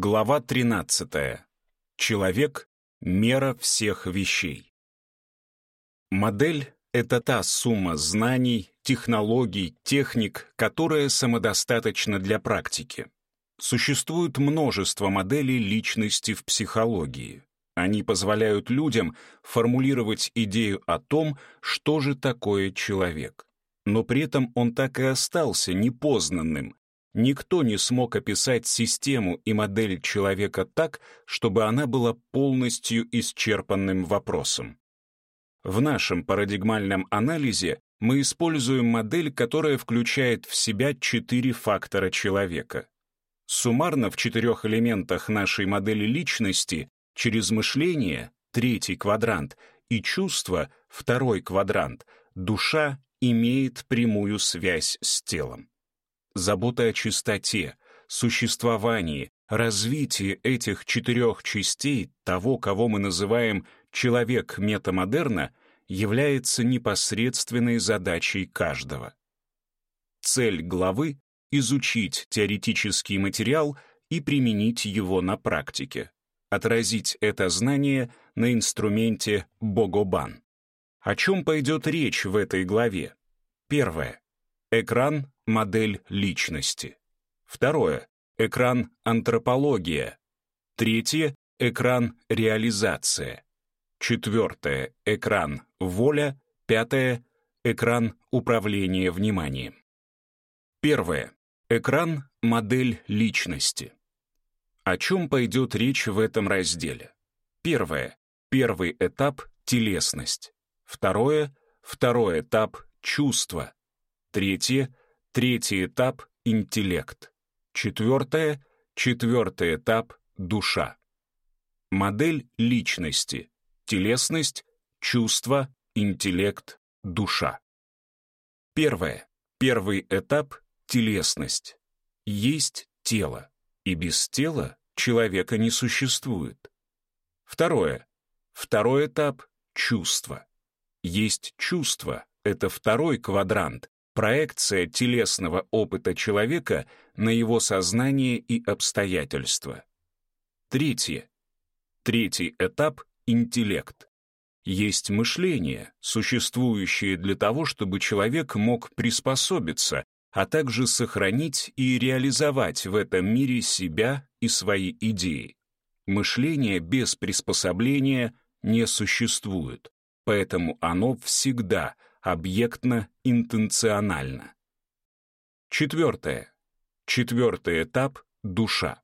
Глава 13. Человек — мера всех вещей. Модель — это та сумма знаний, технологий, техник, которая самодостаточна для практики. Существует множество моделей личности в психологии. Они позволяют людям формулировать идею о том, что же такое человек. Но при этом он так и остался непознанным, Никто не смог описать систему и модель человека так, чтобы она была полностью исчерпанным вопросом. В нашем парадигмальном анализе мы используем модель, которая включает в себя четыре фактора человека. Суммарно в четырех элементах нашей модели личности через мышление, третий квадрант, и чувство, второй квадрант, душа имеет прямую связь с телом забота о чистоте, существовании, развитии этих четырех частей того, кого мы называем «человек метамодерна», является непосредственной задачей каждого. Цель главы — изучить теоретический материал и применить его на практике, отразить это знание на инструменте Богобан. О чем пойдет речь в этой главе? Первое. Экран — модель личности. Второе — экран антропология. Третье — экран реализация. Четвертое — экран воля. Пятое — экран управления вниманием. Первое. Экран — модель личности. О чем пойдет речь в этом разделе? Первое. Первый этап — телесность. Второе. Второй этап — чувство. Третье — третий этап — интеллект. Четвертое — четвертый этап — душа. Модель личности. Телесность, чувство, интеллект, душа. Первое. Первый этап — телесность. Есть тело, и без тела человека не существует. Второе. Второй этап — чувство. Есть чувство, это второй квадрант, проекция телесного опыта человека на его сознание и обстоятельства. Третье. Третий этап — интеллект. Есть мышление, существующее для того, чтобы человек мог приспособиться, а также сохранить и реализовать в этом мире себя и свои идеи. Мышление без приспособления не существует, поэтому оно всегда — объектно-интенционально. Четвертое. Четвертый этап — душа.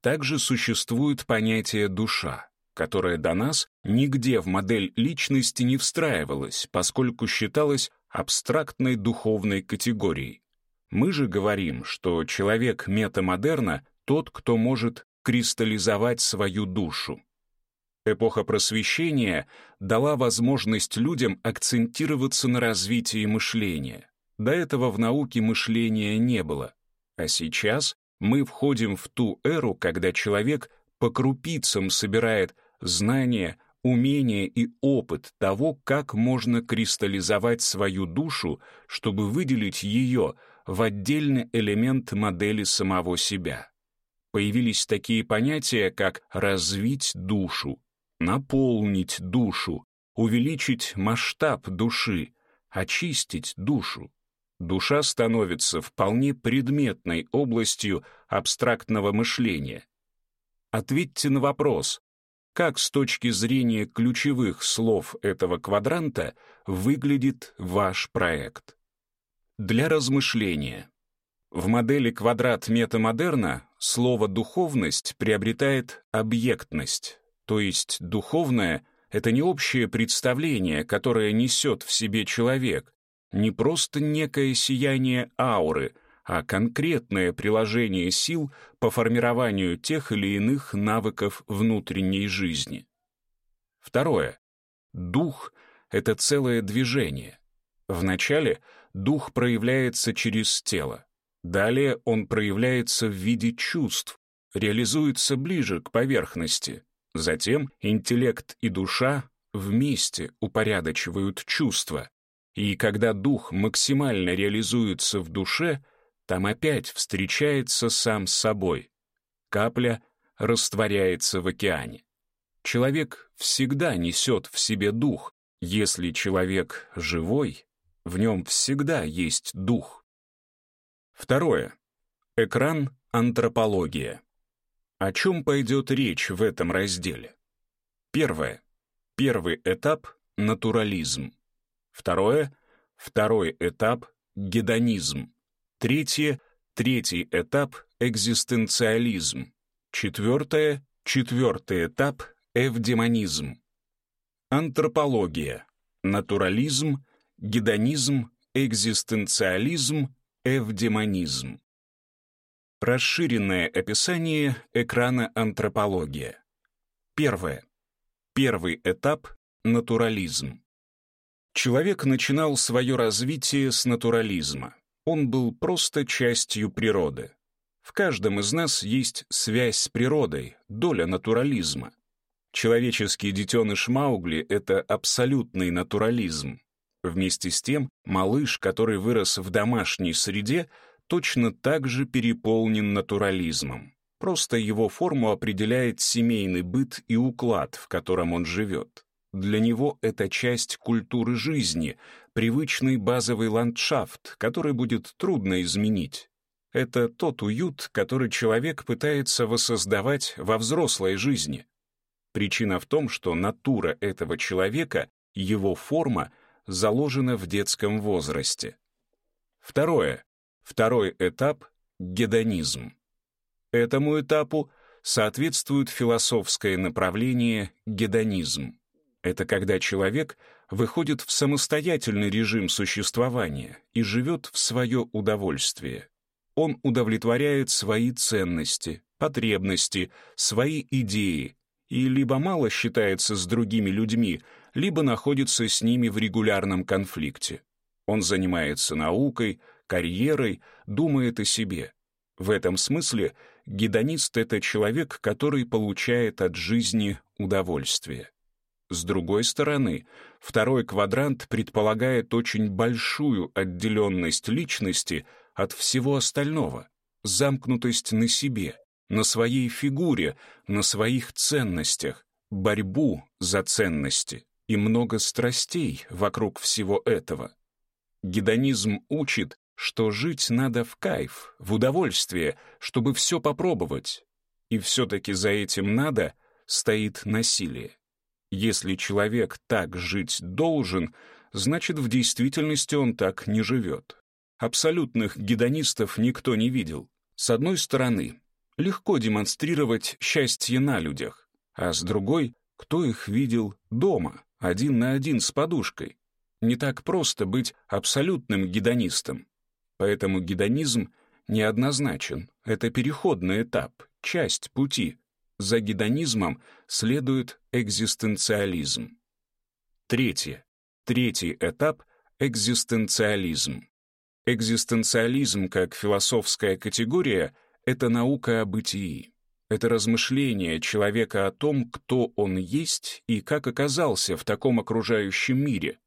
Также существует понятие «душа», которое до нас нигде в модель личности не встраивалось, поскольку считалось абстрактной духовной категорией. Мы же говорим, что человек метамодерна — тот, кто может кристаллизовать свою душу. Эпоха просвещения дала возможность людям акцентироваться на развитии мышления. До этого в науке мышления не было. А сейчас мы входим в ту эру, когда человек по крупицам собирает знания, умения и опыт того, как можно кристаллизовать свою душу, чтобы выделить ее в отдельный элемент модели самого себя. Появились такие понятия, как «развить душу», наполнить душу, увеличить масштаб души, очистить душу. Душа становится вполне предметной областью абстрактного мышления. Ответьте на вопрос, как с точки зрения ключевых слов этого квадранта выглядит ваш проект. Для размышления. В модели квадрат метамодерна слово «духовность» приобретает объектность, то есть духовное — это не общее представление, которое несет в себе человек, не просто некое сияние ауры, а конкретное приложение сил по формированию тех или иных навыков внутренней жизни. Второе. Дух — это целое движение. Вначале дух проявляется через тело. Далее он проявляется в виде чувств, реализуется ближе к поверхности, Затем интеллект и душа вместе упорядочивают чувства, и когда дух максимально реализуется в душе, там опять встречается сам с собой. капля растворяется в океане. Человек всегда несет в себе дух. Если человек живой, в нем всегда есть дух. Второе. Экран «Антропология». О чем пойдет речь в этом разделе? Первое. Первый этап — натурализм. Второе. Второй этап — гедонизм. Третье. Третий этап — экзистенциализм. Четвертое. Четвертый этап — эвдемонизм. Антропология. Натурализм. Гедонизм. Экзистенциализм. Эвдемонизм. Расширенное описание экрана антропология. Первое. Первый этап — натурализм. Человек начинал свое развитие с натурализма. Он был просто частью природы. В каждом из нас есть связь с природой, доля натурализма. Человеческий детеныш Маугли — это абсолютный натурализм. Вместе с тем, малыш, который вырос в домашней среде, точно так же переполнен натурализмом. Просто его форму определяет семейный быт и уклад, в котором он живет. Для него это часть культуры жизни, привычный базовый ландшафт, который будет трудно изменить. Это тот уют, который человек пытается воссоздавать во взрослой жизни. Причина в том, что натура этого человека, его форма — заложено в детском возрасте. Второе. Второй этап — гедонизм. Этому этапу соответствует философское направление гедонизм. Это когда человек выходит в самостоятельный режим существования и живет в свое удовольствие. Он удовлетворяет свои ценности, потребности, свои идеи и либо мало считается с другими людьми, либо находится с ними в регулярном конфликте. Он занимается наукой, карьерой, думает о себе. В этом смысле гедонист — это человек, который получает от жизни удовольствие. С другой стороны, второй квадрант предполагает очень большую отделенность личности от всего остального, замкнутость на себе, на своей фигуре, на своих ценностях, борьбу за ценности и много страстей вокруг всего этого. Гедонизм учит, что жить надо в кайф, в удовольствие, чтобы все попробовать. И все-таки за этим «надо» стоит насилие. Если человек так жить должен, значит, в действительности он так не живет. Абсолютных гедонистов никто не видел. С одной стороны, легко демонстрировать счастье на людях, а с другой, кто их видел дома, один на один с подушкой. Не так просто быть абсолютным гедонистом. Поэтому гедонизм неоднозначен. Это переходный этап, часть пути. За гедонизмом следует экзистенциализм. Третье. Третий этап — экзистенциализм. Экзистенциализм как философская категория — это наука о бытии. Это размышление человека о том, кто он есть и как оказался в таком окружающем мире.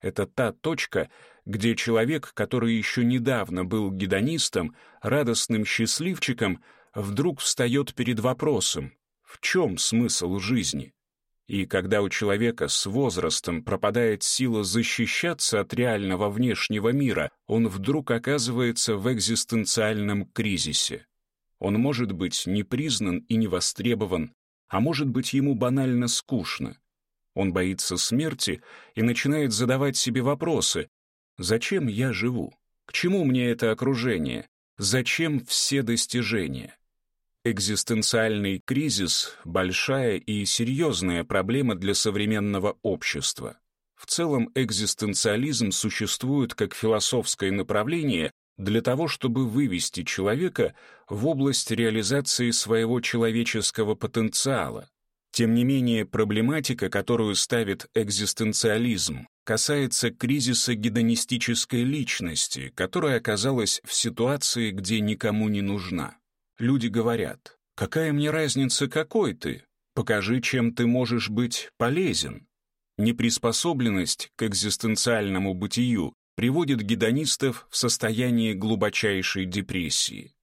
Это та точка, где человек, который еще недавно был гедонистом, радостным счастливчиком, вдруг встает перед вопросом, в чем смысл жизни? И когда у человека с возрастом пропадает сила защищаться от реального внешнего мира, он вдруг оказывается в экзистенциальном кризисе. Он может быть не признан и не востребован, а может быть ему банально скучно. Он боится смерти и начинает задавать себе вопросы. Зачем я живу? К чему мне это окружение? Зачем все достижения? Экзистенциальный кризис — большая и серьезная проблема для современного общества. В целом экзистенциализм существует как философское направление для того, чтобы вывести человека в область реализации своего человеческого потенциала. Тем не менее, проблематика, которую ставит экзистенциализм, касается кризиса гедонистической личности, которая оказалась в ситуации, где никому не нужна. Люди говорят, «Какая мне разница, какой ты? Покажи, чем ты можешь быть полезен». Неприспособленность к экзистенциальному бытию приводит гедонистов в состояние глубочайшей депрессии.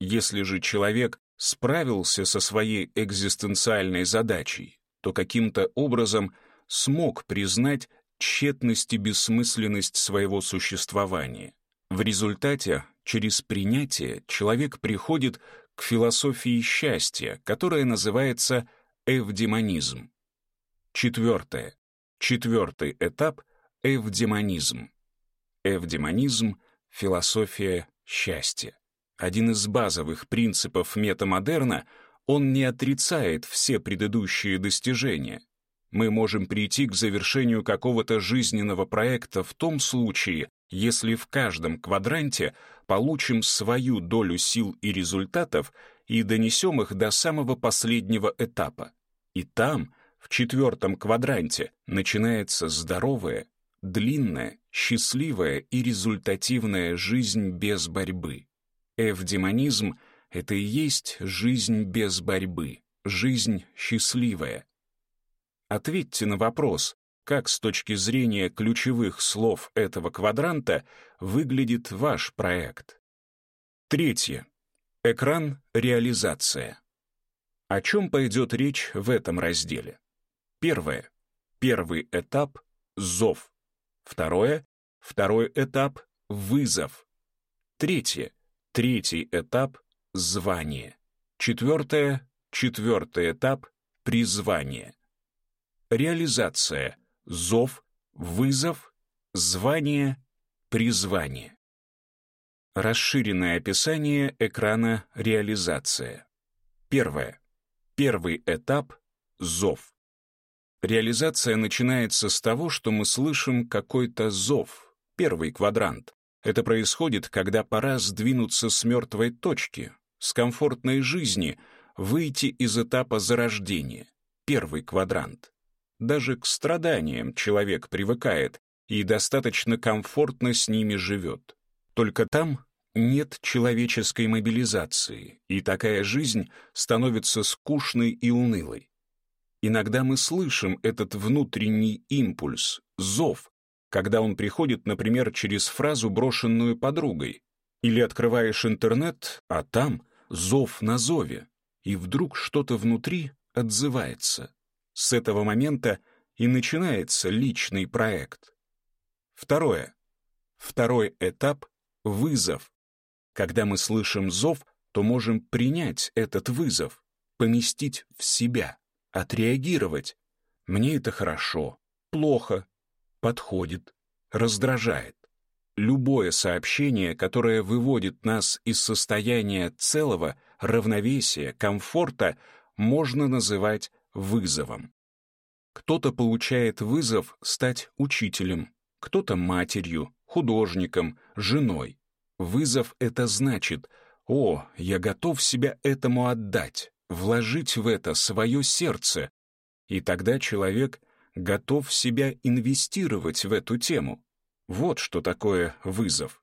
Если же человек справился со своей экзистенциальной задачей, то каким-то образом смог признать тщетность и бессмысленность своего существования. В результате, через принятие, человек приходит к философии счастья, которая называется эвдемонизм. Четвертое. Четвертый этап — эвдемонизм. Эвдемонизм — философия счастья. Один из базовых принципов метамодерна — он не отрицает все предыдущие достижения. Мы можем прийти к завершению какого-то жизненного проекта в том случае, если в каждом квадранте получим свою долю сил и результатов и донесем их до самого последнего этапа. И там, в четвертом квадранте, начинается здоровая, длинная, счастливая и результативная жизнь без борьбы. Эвдемонизм — это и есть жизнь без борьбы, жизнь счастливая. Ответьте на вопрос, как с точки зрения ключевых слов этого квадранта выглядит ваш проект. Третье. Экран «Реализация». О чем пойдет речь в этом разделе? Первое. Первый этап — зов. Второе. Второй этап — вызов. Третье. Третий этап звание. Четвертое — четвертый этап — призвание. Реализация, зов, вызов, звание, призвание. Расширенное описание экрана реализация. Первое. Первый этап — зов. Реализация начинается с того, что мы слышим какой-то зов, первый квадрант. Это происходит, когда пора сдвинуться с мертвой точки, с комфортной жизни выйти из этапа зарождения, первый квадрант. Даже к страданиям человек привыкает и достаточно комфортно с ними живет. Только там нет человеческой мобилизации, и такая жизнь становится скучной и унылой. Иногда мы слышим этот внутренний импульс, зов, когда он приходит, например, через фразу, брошенную подругой. Или открываешь интернет, а там зов на зове, и вдруг что-то внутри отзывается. С этого момента и начинается личный проект. Второе. Второй этап — вызов. Когда мы слышим зов, то можем принять этот вызов, поместить в себя, отреагировать. Мне это хорошо, плохо, подходит, раздражает любое сообщение, которое выводит нас из состояния целого, равновесия, комфорта, можно называть вызовом. Кто-то получает вызов стать учителем, кто-то матерью, художником, женой. Вызов — это значит, о, я готов себя этому отдать, вложить в это свое сердце. И тогда человек готов себя инвестировать в эту тему. Вот что такое вызов.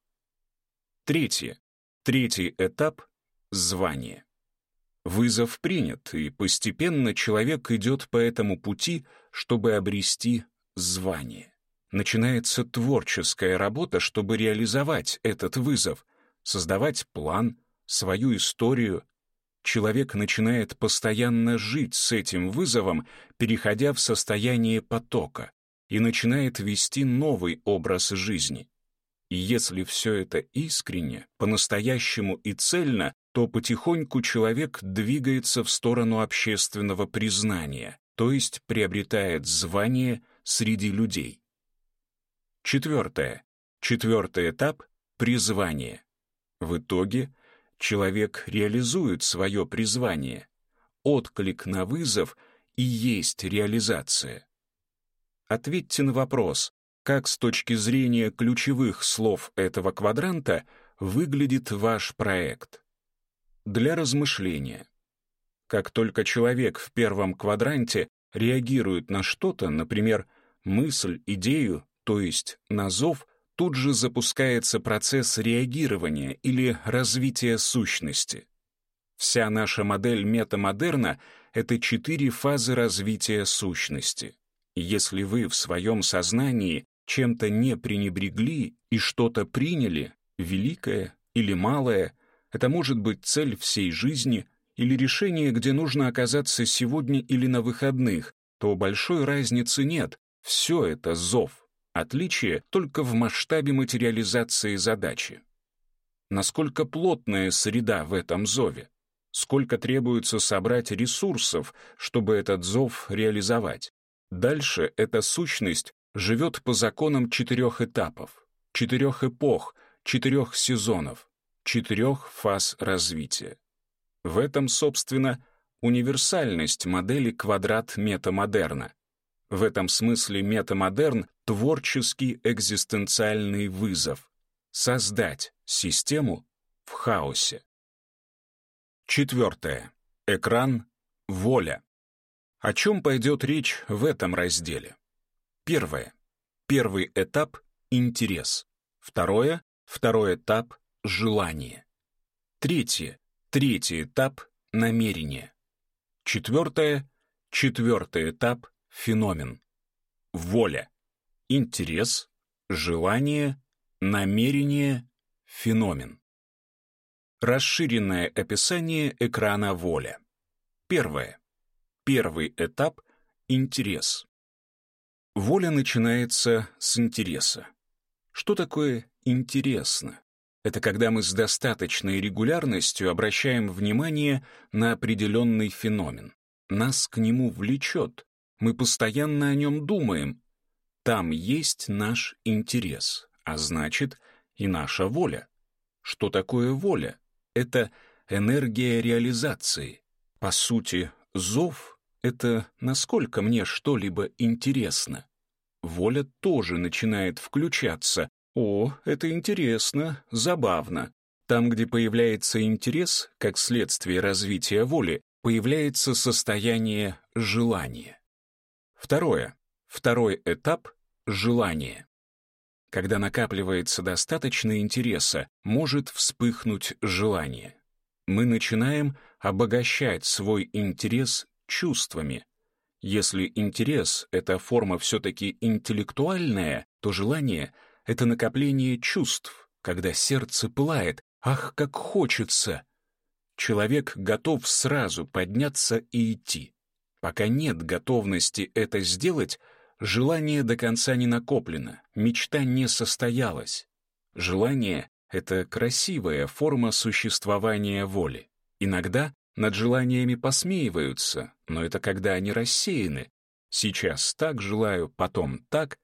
Третье. Третий этап — звание. Вызов принят, и постепенно человек идет по этому пути, чтобы обрести звание. Начинается творческая работа, чтобы реализовать этот вызов, создавать план, свою историю. Человек начинает постоянно жить с этим вызовом, переходя в состояние потока и начинает вести новый образ жизни. И если все это искренне, по-настоящему и цельно, то потихоньку человек двигается в сторону общественного признания, то есть приобретает звание среди людей. Четвертое. Четвертый этап — призвание. В итоге человек реализует свое призвание. Отклик на вызов и есть реализация. Ответьте на вопрос, как с точки зрения ключевых слов этого квадранта выглядит ваш проект. Для размышления. Как только человек в первом квадранте реагирует на что-то, например, мысль, идею, то есть на зов, тут же запускается процесс реагирования или развития сущности. Вся наша модель метамодерна — это четыре фазы развития сущности. Если вы в своем сознании чем-то не пренебрегли и что-то приняли, великое или малое, это может быть цель всей жизни или решение, где нужно оказаться сегодня или на выходных, то большой разницы нет. Все это зов. Отличие только в масштабе материализации задачи. Насколько плотная среда в этом зове? Сколько требуется собрать ресурсов, чтобы этот зов реализовать? Дальше эта сущность живет по законам четырех этапов, четырех эпох, четырех сезонов, четырех фаз развития. В этом, собственно, универсальность модели квадрат метамодерна. В этом смысле метамодерн — творческий экзистенциальный вызов — создать систему в хаосе. Четвертое. Экран «Воля». О чем пойдет речь в этом разделе? Первое. Первый этап — интерес. Второе. Второй этап — желание. Третье. Третий этап — намерение. Четвертое. Четвертый этап — феномен. Воля. Интерес. Желание. Намерение. Феномен. Расширенное описание экрана воля. Первое. Первый этап — интерес. Воля начинается с интереса. Что такое интересно? Это когда мы с достаточной регулярностью обращаем внимание на определенный феномен. Нас к нему влечет. Мы постоянно о нем думаем. Там есть наш интерес, а значит и наша воля. Что такое воля? это энергия реализации. По сути, зов — это насколько мне что-либо интересно. Воля тоже начинает включаться. О, это интересно, забавно. Там, где появляется интерес, как следствие развития воли, появляется состояние желания. Второе. Второй этап — желание. Когда накапливается достаточно интереса, может вспыхнуть желание. Мы начинаем обогащать свой интерес чувствами. Если интерес — это форма все-таки интеллектуальная, то желание — это накопление чувств, когда сердце пылает «Ах, как хочется!» Человек готов сразу подняться и идти. Пока нет готовности это сделать — Желание до конца не накоплено, мечта не состоялась. Желание — это красивая форма существования воли. Иногда над желаниями посмеиваются, но это когда они рассеяны. Сейчас так желаю, потом так.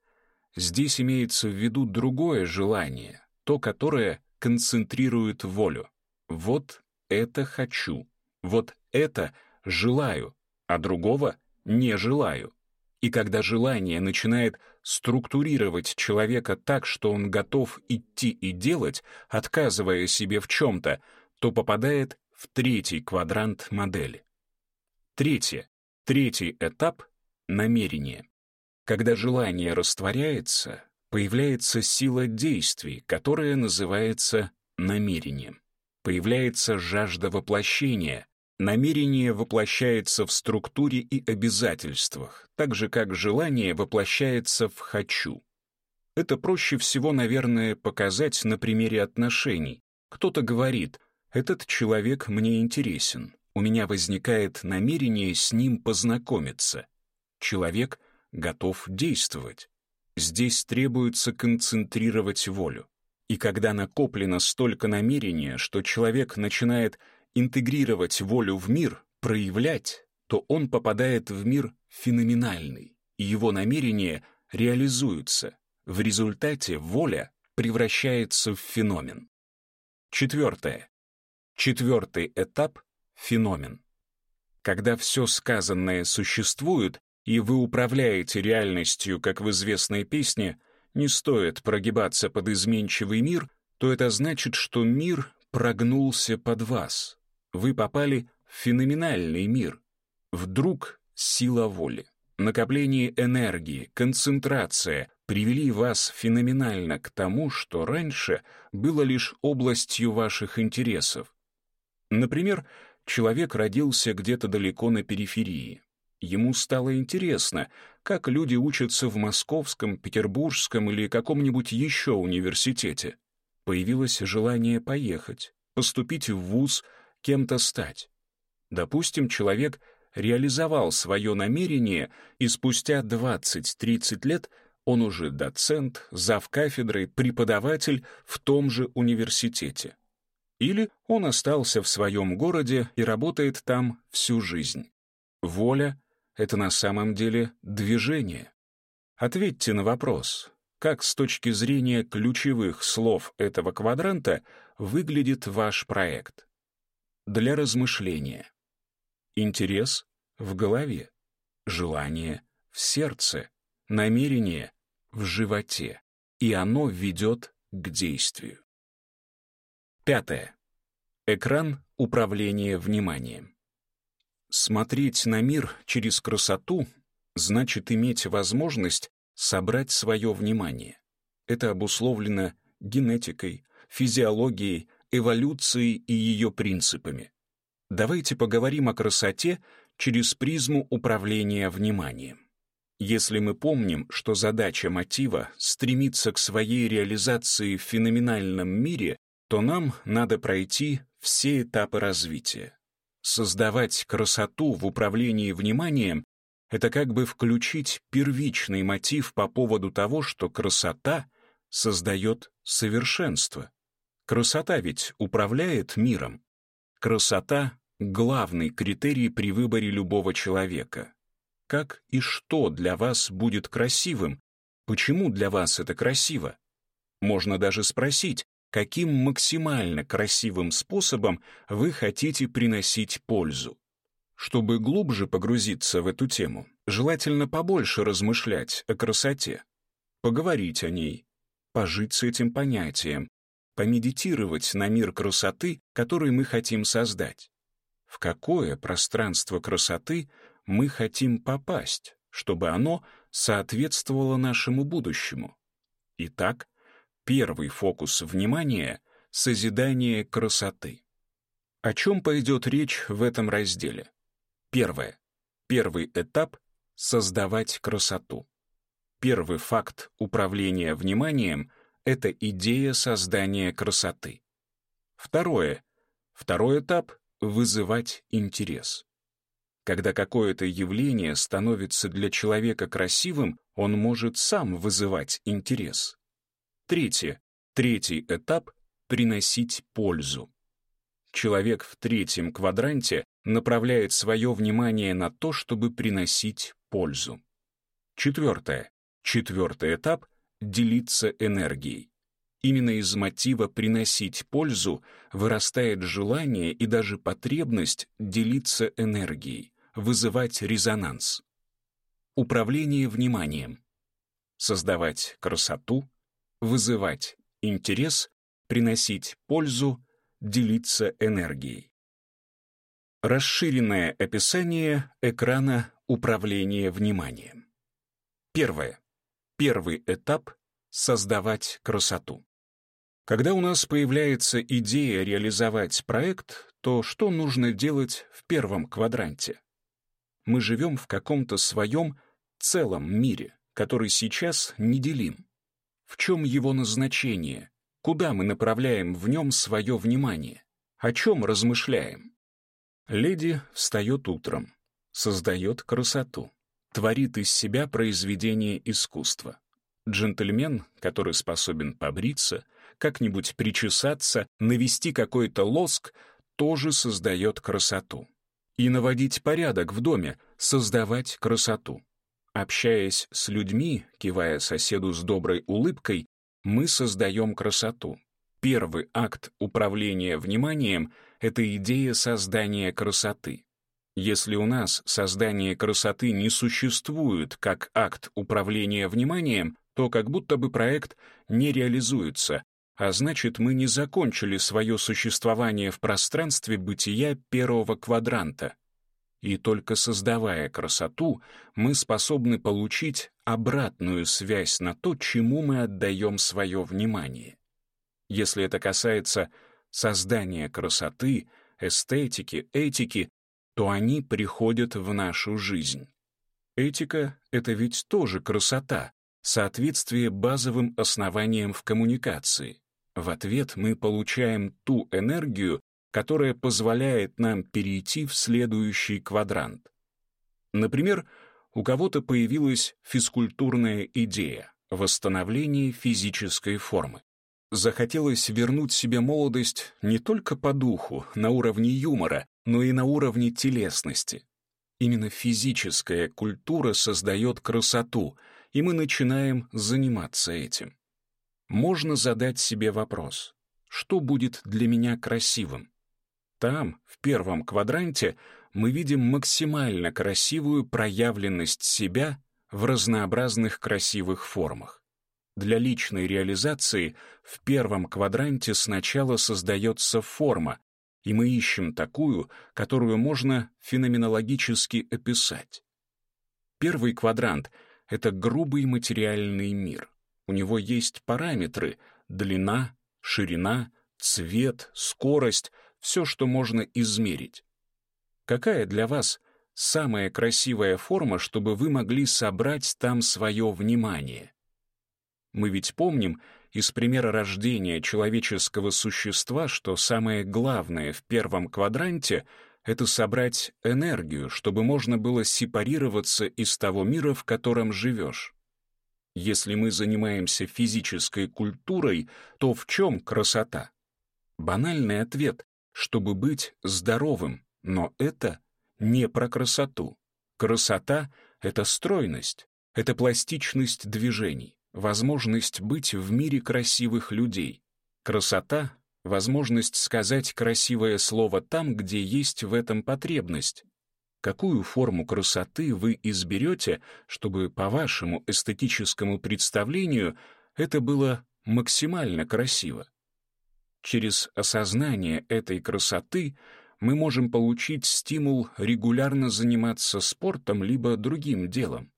Здесь имеется в виду другое желание, то, которое концентрирует волю. Вот это хочу, вот это желаю, а другого не желаю. И когда желание начинает структурировать человека так, что он готов идти и делать, отказывая себе в чем-то, то попадает в третий квадрант модели. Третье. Третий этап — намерение. Когда желание растворяется, появляется сила действий, которая называется намерением. Появляется жажда воплощения, Намерение воплощается в структуре и обязательствах, так же как желание воплощается в «хочу». Это проще всего, наверное, показать на примере отношений. Кто-то говорит «этот человек мне интересен», у меня возникает намерение с ним познакомиться. Человек готов действовать. Здесь требуется концентрировать волю. И когда накоплено столько намерения, что человек начинает интегрировать волю в мир, проявлять, то он попадает в мир феноменальный, и его намерения реализуются. В результате воля превращается в феномен. Четвертое. Четвертый этап — феномен. Когда все сказанное существует, и вы управляете реальностью, как в известной песне, не стоит прогибаться под изменчивый мир, то это значит, что мир прогнулся под вас, вы попали в феноменальный мир. Вдруг сила воли, накопление энергии, концентрация привели вас феноменально к тому, что раньше было лишь областью ваших интересов. Например, человек родился где-то далеко на периферии. Ему стало интересно, как люди учатся в московском, петербургском или каком-нибудь еще университете. Появилось желание поехать, поступить в вуз, кем-то стать. Допустим, человек реализовал свое намерение, и спустя 20-30 лет он уже доцент, завкафедрой, преподаватель в том же университете. Или он остался в своем городе и работает там всю жизнь. Воля — это на самом деле движение. Ответьте на вопрос, как с точки зрения ключевых слов этого квадранта выглядит ваш проект. Для размышления. Интерес в голове, желание в сердце, намерение в животе, и оно ведет к действию. Пятое. Экран управления вниманием. Смотреть на мир через красоту значит иметь возможность собрать свое внимание. Это обусловлено генетикой, физиологией, эволюцией и ее принципами. Давайте поговорим о красоте через призму управления вниманием. Если мы помним, что задача мотива — стремиться к своей реализации в феноменальном мире, то нам надо пройти все этапы развития. Создавать красоту в управлении вниманием — это как бы включить первичный мотив по поводу того, что красота создает совершенство. Красота ведь управляет миром. Красота — главный критерий при выборе любого человека. Как и что для вас будет красивым? Почему для вас это красиво? Можно даже спросить, каким максимально красивым способом вы хотите приносить пользу. Чтобы глубже погрузиться в эту тему, желательно побольше размышлять о красоте, поговорить о ней, пожить с этим понятием, помедитировать на мир красоты, который мы хотим создать. В какое пространство красоты мы хотим попасть, чтобы оно соответствовало нашему будущему? Итак, первый фокус внимания — созидание красоты. О чем пойдет речь в этом разделе? Первое. Первый этап — создавать красоту. Первый факт управления вниманием — это идея создания красоты. Второе. Второй этап — вызывать интерес. Когда какое-то явление становится для человека красивым, он может сам вызывать интерес. Третье. Третий этап — приносить пользу. Человек в третьем квадранте направляет свое внимание на то, чтобы приносить пользу. Четвертое. Четвертый этап делиться энергией. Именно из мотива приносить пользу вырастает желание и даже потребность делиться энергией, вызывать резонанс. Управление вниманием. Создавать красоту, вызывать интерес, приносить пользу, делиться энергией. Расширенное описание экрана управления вниманием. Первое. Первый этап — создавать красоту. Когда у нас появляется идея реализовать проект, то что нужно делать в первом квадранте? Мы живем в каком-то своем целом мире, который сейчас неделим. В чем его назначение? Куда мы направляем в нем свое внимание? О чем размышляем? Леди встает утром, создает красоту творит из себя произведение искусства. Джентльмен, который способен побриться, как-нибудь причесаться, навести какой-то лоск, тоже создает красоту. И наводить порядок в доме, создавать красоту. Общаясь с людьми, кивая соседу с доброй улыбкой, мы создаем красоту. Первый акт управления вниманием — это идея создания красоты. Если у нас создание красоты не существует как акт управления вниманием, то как будто бы проект не реализуется, а значит, мы не закончили свое существование в пространстве бытия первого квадранта. И только создавая красоту, мы способны получить обратную связь на то, чему мы отдаем свое внимание. Если это касается создания красоты, эстетики, этики, то они приходят в нашу жизнь. Этика — это ведь тоже красота, соответствие базовым основаниям в коммуникации. В ответ мы получаем ту энергию, которая позволяет нам перейти в следующий квадрант. Например, у кого-то появилась физкультурная идея — восстановление физической формы. Захотелось вернуть себе молодость не только по духу, на уровне юмора, но и на уровне телесности. Именно физическая культура создает красоту, и мы начинаем заниматься этим. Можно задать себе вопрос, что будет для меня красивым? Там, в первом квадранте, мы видим максимально красивую проявленность себя в разнообразных красивых формах. Для личной реализации в первом квадранте сначала создается форма, и мы ищем такую, которую можно феноменологически описать. Первый квадрант — это грубый материальный мир. У него есть параметры — длина, ширина, цвет, скорость, все, что можно измерить. Какая для вас самая красивая форма, чтобы вы могли собрать там свое внимание? Мы ведь помним из примера рождения человеческого существа, что самое главное в первом квадранте — это собрать энергию, чтобы можно было сепарироваться из того мира, в котором живешь. Если мы занимаемся физической культурой, то в чем красота? Банальный ответ — чтобы быть здоровым, но это не про красоту. Красота — это стройность, это пластичность движений возможность быть в мире красивых людей. Красота — возможность сказать красивое слово там, где есть в этом потребность. Какую форму красоты вы изберете, чтобы, по вашему эстетическому представлению, это было максимально красиво? Через осознание этой красоты мы можем получить стимул регулярно заниматься спортом либо другим делом.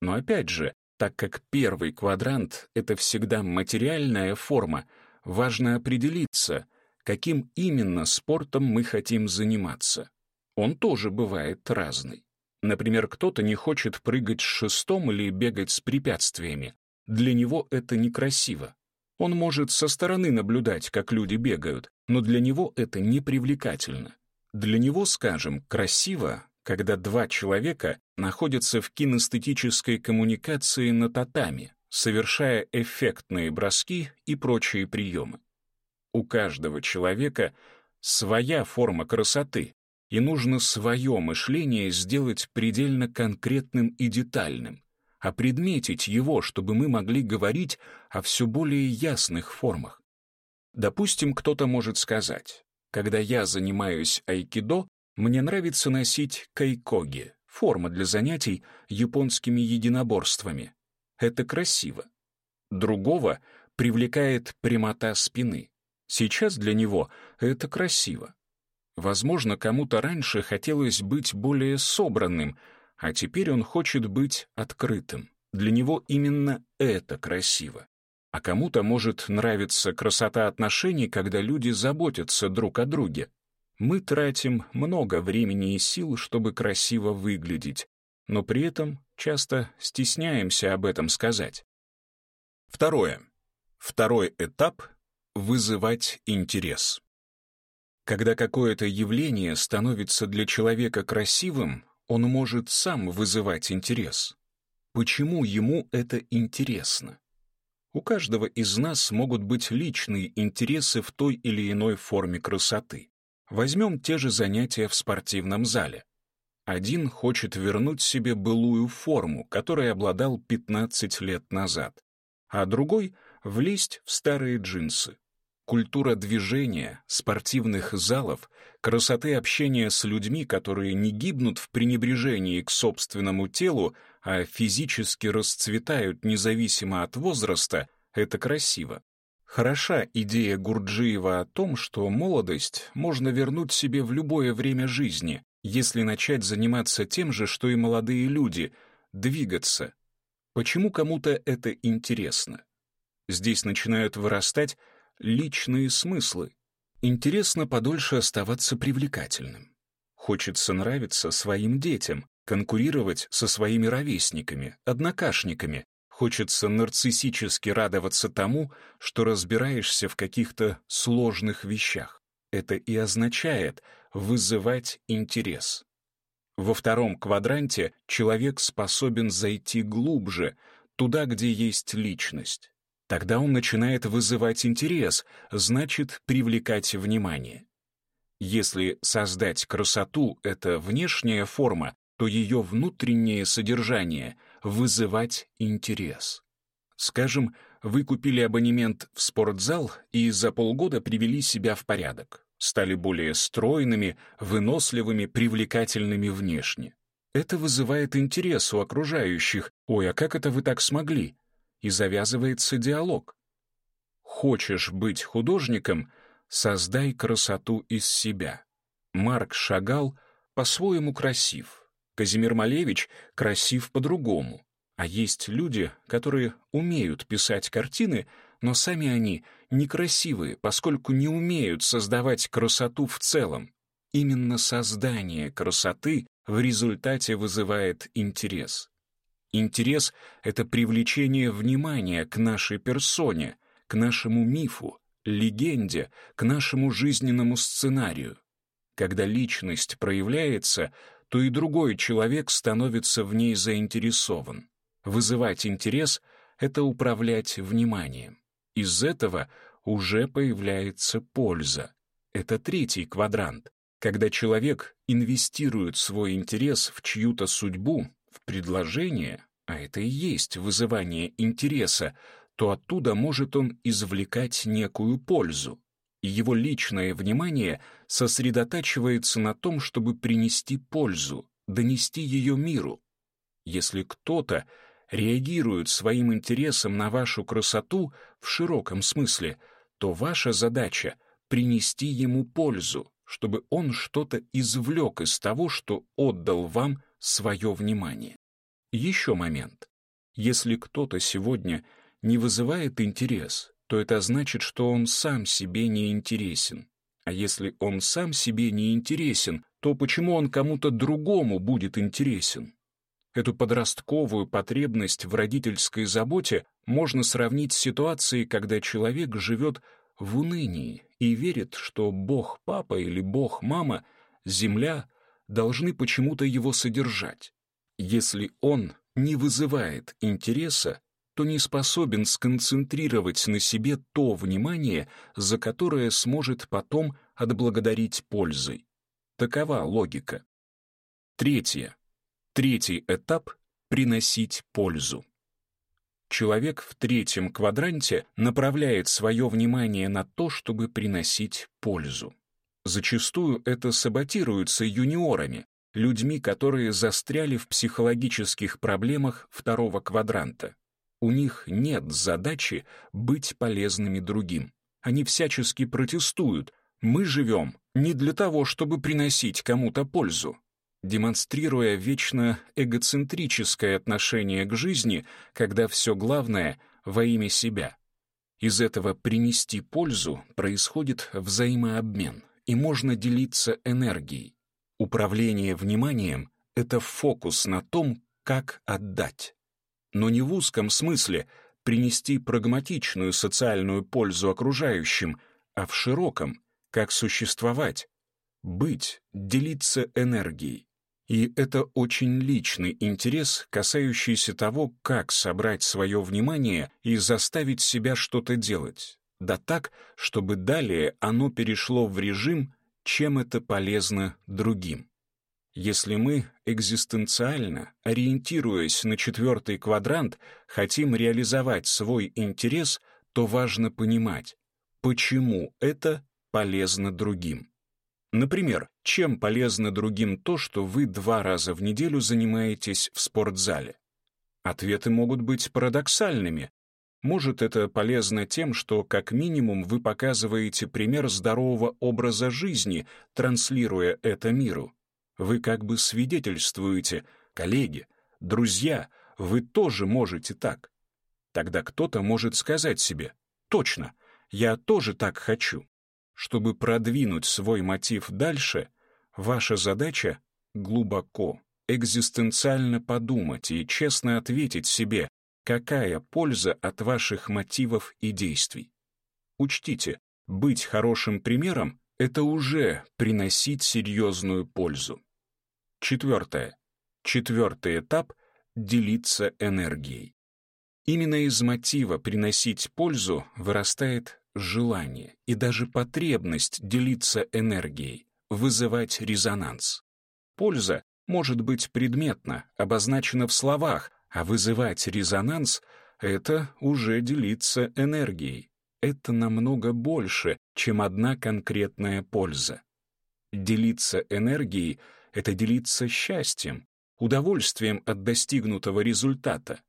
Но опять же, так как первый квадрант — это всегда материальная форма, важно определиться, каким именно спортом мы хотим заниматься. Он тоже бывает разный. Например, кто-то не хочет прыгать с шестом или бегать с препятствиями. Для него это некрасиво. Он может со стороны наблюдать, как люди бегают, но для него это не привлекательно. Для него, скажем, красиво, когда два человека находятся в кинестетической коммуникации на татами, совершая эффектные броски и прочие приемы. У каждого человека своя форма красоты, и нужно свое мышление сделать предельно конкретным и детальным, опредметить его, чтобы мы могли говорить о все более ясных формах. Допустим, кто-то может сказать, когда я занимаюсь айкидо, мне нравится носить кайкоги, форма для занятий японскими единоборствами. Это красиво. Другого привлекает прямота спины. Сейчас для него это красиво. Возможно, кому-то раньше хотелось быть более собранным, а теперь он хочет быть открытым. Для него именно это красиво. А кому-то может нравиться красота отношений, когда люди заботятся друг о друге. Мы тратим много времени и сил, чтобы красиво выглядеть, но при этом часто стесняемся об этом сказать. Второе. Второй этап — вызывать интерес. Когда какое-то явление становится для человека красивым, он может сам вызывать интерес. Почему ему это интересно? У каждого из нас могут быть личные интересы в той или иной форме красоты. Возьмем те же занятия в спортивном зале. Один хочет вернуть себе былую форму, которой обладал 15 лет назад, а другой — влезть в старые джинсы. Культура движения, спортивных залов, красоты общения с людьми, которые не гибнут в пренебрежении к собственному телу, а физически расцветают независимо от возраста — это красиво. Хороша идея Гурджиева о том, что молодость можно вернуть себе в любое время жизни, если начать заниматься тем же, что и молодые люди, двигаться. Почему кому-то это интересно? Здесь начинают вырастать личные смыслы. Интересно подольше оставаться привлекательным. Хочется нравиться своим детям, конкурировать со своими ровесниками, однокашниками, Хочется нарциссически радоваться тому, что разбираешься в каких-то сложных вещах. Это и означает вызывать интерес. Во втором квадранте человек способен зайти глубже, туда, где есть личность. Тогда он начинает вызывать интерес, значит, привлекать внимание. Если создать красоту — это внешняя форма, то ее внутреннее содержание — вызывать интерес. Скажем, вы купили абонемент в спортзал и за полгода привели себя в порядок, стали более стройными, выносливыми, привлекательными внешне. Это вызывает интерес у окружающих. «Ой, а как это вы так смогли?» И завязывается диалог. Хочешь быть художником — создай красоту из себя. Марк Шагал по-своему красив. Казимир Малевич красив по-другому. А есть люди, которые умеют писать картины, но сами они некрасивые, поскольку не умеют создавать красоту в целом. Именно создание красоты в результате вызывает интерес. Интерес — это привлечение внимания к нашей персоне, к нашему мифу, легенде, к нашему жизненному сценарию. Когда личность проявляется, то и другой человек становится в ней заинтересован. Вызывать интерес — это управлять вниманием. Из этого уже появляется польза. Это третий квадрант. Когда человек инвестирует свой интерес в чью-то судьбу, в предложение, а это и есть вызывание интереса, то оттуда может он извлекать некую пользу. И его личное внимание сосредотачивается на том, чтобы принести пользу, донести ее миру. Если кто-то реагируют своим интересом на вашу красоту в широком смысле, то ваша задача — принести ему пользу, чтобы он что-то извлек из того, что отдал вам свое внимание. Еще момент. Если кто-то сегодня не вызывает интерес, то это значит, что он сам себе не интересен. А если он сам себе не интересен, то почему он кому-то другому будет интересен? Эту подростковую потребность в родительской заботе можно сравнить с ситуацией, когда человек живет в унынии и верит, что Бог-папа или Бог-мама, земля, должны почему-то его содержать. Если он не вызывает интереса, то не способен сконцентрировать на себе то внимание, за которое сможет потом отблагодарить пользой. Такова логика. Третье. Третий этап — приносить пользу. Человек в третьем квадранте направляет свое внимание на то, чтобы приносить пользу. Зачастую это саботируется юниорами, людьми, которые застряли в психологических проблемах второго квадранта. У них нет задачи быть полезными другим. Они всячески протестуют. Мы живем не для того, чтобы приносить кому-то пользу демонстрируя вечно эгоцентрическое отношение к жизни, когда все главное во имя себя. Из этого принести пользу происходит взаимообмен, и можно делиться энергией. Управление вниманием — это фокус на том, как отдать. Но не в узком смысле принести прагматичную социальную пользу окружающим, а в широком, как существовать, быть, делиться энергией. И это очень личный интерес, касающийся того, как собрать свое внимание и заставить себя что-то делать. Да так, чтобы далее оно перешло в режим, чем это полезно другим. Если мы экзистенциально, ориентируясь на четвертый квадрант, хотим реализовать свой интерес, то важно понимать, почему это полезно другим. Например, чем полезно другим то, что вы два раза в неделю занимаетесь в спортзале? Ответы могут быть парадоксальными. Может, это полезно тем, что как минимум вы показываете пример здорового образа жизни, транслируя это миру. Вы как бы свидетельствуете, коллеги, друзья, вы тоже можете так. Тогда кто-то может сказать себе, точно, я тоже так хочу. Чтобы продвинуть свой мотив дальше, ваша задача — глубоко, экзистенциально подумать и честно ответить себе, какая польза от ваших мотивов и действий. Учтите, быть хорошим примером — это уже приносить серьезную пользу. Четвертое. Четвертый этап — делиться энергией. Именно из мотива приносить пользу вырастает желание и даже потребность делиться энергией, вызывать резонанс. Польза может быть предметна, обозначена в словах, а вызывать резонанс — это уже делиться энергией. Это намного больше, чем одна конкретная польза. Делиться энергией — это делиться счастьем, удовольствием от достигнутого результата.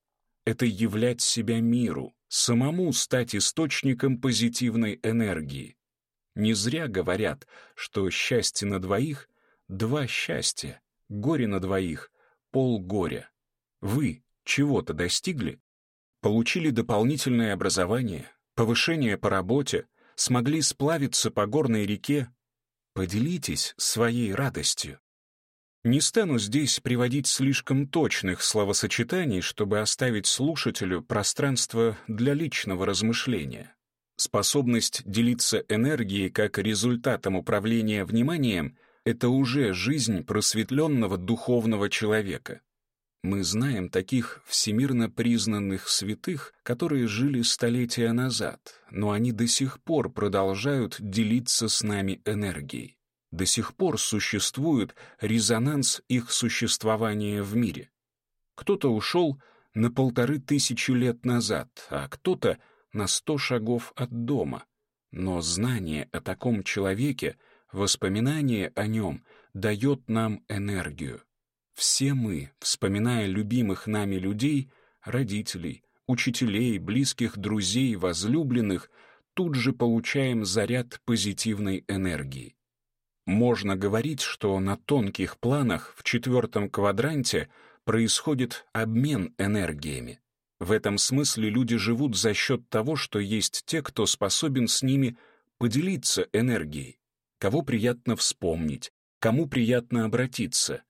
Это являть себя миру, самому стать источником позитивной энергии. Не зря говорят, что счастье на двоих — два счастья, горе на двоих — полгоря. Вы чего-то достигли? Получили дополнительное образование, повышение по работе, смогли сплавиться по горной реке? Поделитесь своей радостью. Не стану здесь приводить слишком точных словосочетаний, чтобы оставить слушателю пространство для личного размышления. Способность делиться энергией как результатом управления вниманием — это уже жизнь просветленного духовного человека. Мы знаем таких всемирно признанных святых, которые жили столетия назад, но они до сих пор продолжают делиться с нами энергией до сих пор существует резонанс их существования в мире. Кто-то ушел на полторы тысячи лет назад, а кто-то на сто шагов от дома. Но знание о таком человеке, воспоминание о нем дает нам энергию. Все мы, вспоминая любимых нами людей, родителей, учителей, близких друзей, возлюбленных, тут же получаем заряд позитивной энергии. Можно говорить, что на тонких планах в четвертом квадранте происходит обмен энергиями. В этом смысле люди живут за счет того, что есть те, кто способен с ними поделиться энергией, кого приятно вспомнить, кому приятно обратиться.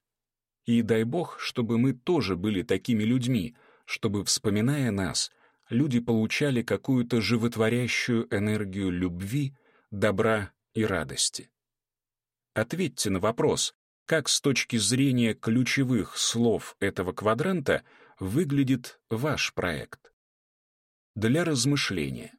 И дай Бог, чтобы мы тоже были такими людьми, чтобы, вспоминая нас, люди получали какую-то животворящую энергию любви, добра и радости. Ответьте на вопрос, как с точки зрения ключевых слов этого квадранта выглядит ваш проект. Для размышления.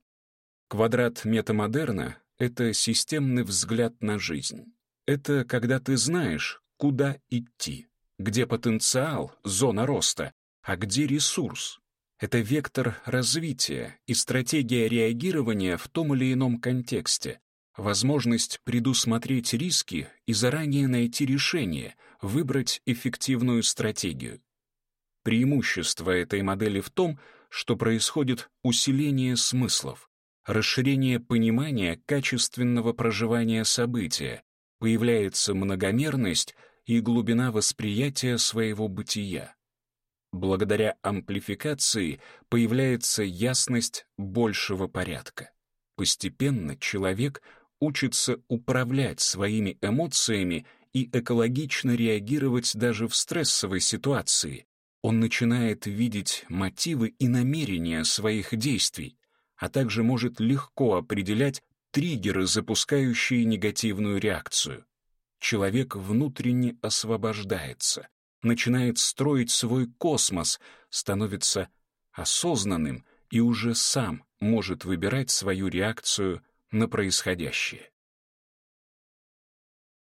Квадрат метамодерна — это системный взгляд на жизнь. Это когда ты знаешь, куда идти, где потенциал, зона роста, а где ресурс. Это вектор развития и стратегия реагирования в том или ином контексте, возможность предусмотреть риски и заранее найти решение, выбрать эффективную стратегию. Преимущество этой модели в том, что происходит усиление смыслов, расширение понимания качественного проживания события, появляется многомерность и глубина восприятия своего бытия. Благодаря амплификации появляется ясность большего порядка. Постепенно человек учится управлять своими эмоциями и экологично реагировать даже в стрессовой ситуации. Он начинает видеть мотивы и намерения своих действий, а также может легко определять триггеры, запускающие негативную реакцию. Человек внутренне освобождается, начинает строить свой космос, становится осознанным и уже сам может выбирать свою реакцию на происходящее.